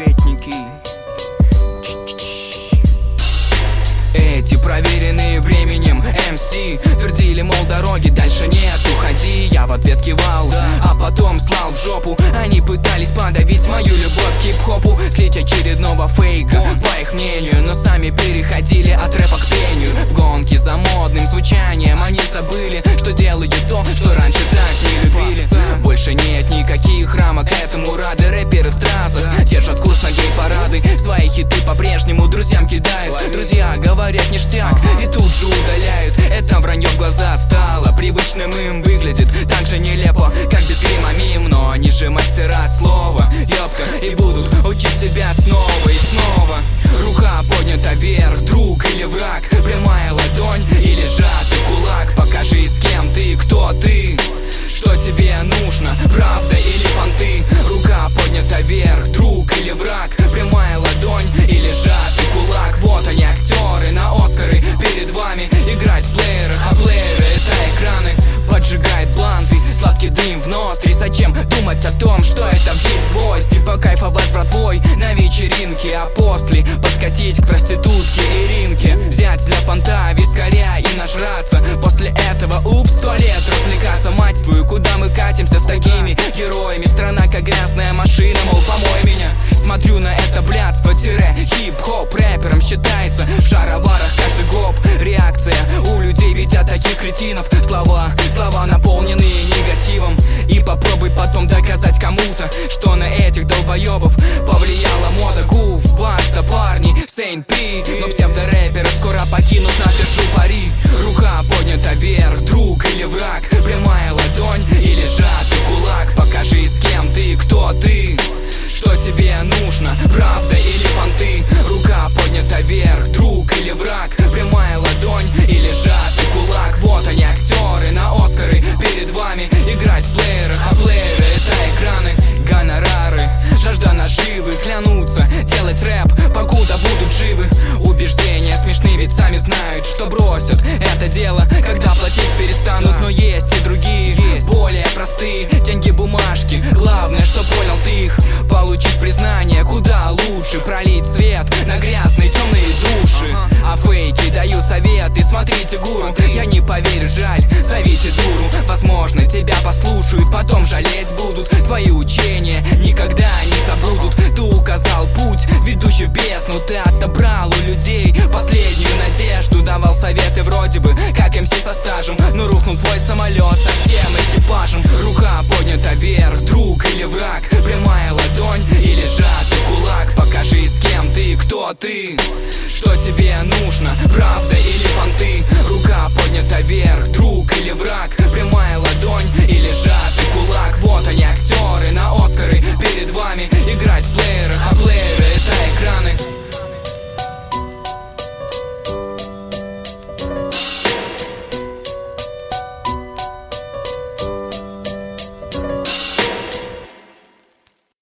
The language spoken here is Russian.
соцветники Эти проверенные временем MC Твердили, мол, дороги дальше нет, уходи. Я в ответ кивал, а потом слал в жопу. Они пытались подавить мою любовь к хип-хопу Слить очередного фейка, по их мнению Но сами переходили от рэпа к пению. В гонке за модным звучанием Они забыли, что делают то, что друзьям кидают Друзья говорят ништяк. И тут же удаляют. Это вранье в глаза стало Привычным им выглядит. Так же нелепо, как без грима мим. Но они же мастера слова, ёпка И будут учить тебя снова и снова. Рука поднята вверх, друг или враг. Прямая ладонь или сжатый кулак. Покажи, с кем ты, кто ты. Что тебе нужно, правда или понты? Рука поднята вверх, друг или враг. Прямая на вечеринке А после подкатить к проститутке Иринке Взять для понта вискаря и нажраться. После этого, упс, сто лет развлекаться. Мать твою, куда мы катимся с такими героями? Страна как грязная машина, мол, помой меня. Смотрю на это блядство, тире, хип-хоп Рэпером считается. В шароварах каждый гоп Реакция. У людей, ведь от таких кретинов. Слова, слова наполненные негативом. И попробуй потом доказать кому-то Что на этих долбоебов повлияла мода Гуф, баста, парни, Сейн Пи Но псевдорэперы скоро покинут нас, держу пари. Рука поднята вверх, друг или враг Прямая ладонь наживы Клянутся делать рэп, покуда будут живы. Убеждения смешны, ведь сами знают, что бросят Это дело, когда платить перестанут. Но есть и другие, более простые. Деньги, бумажки, главное, что понял ты их. Получить признание куда лучше Пролить свет на грязные темные души. А фейки дают советы, смотрите гуру. Я не поверю, жаль, зовите дуру. Возможно, тебя послушают, потом жалеть будут ведущий в бездну Ты отобрал у людей последнюю надежду. Давал советы вроде бы, как МС со стажем Но рухнул твой самолет со всем экипажем. Рука поднята вверх, друг или враг Прямая ладонь или сжатый кулак. Покажи, с кем ты, кто ты Что тебе нужно, правда или понты. Рука поднята вверх, друг или враг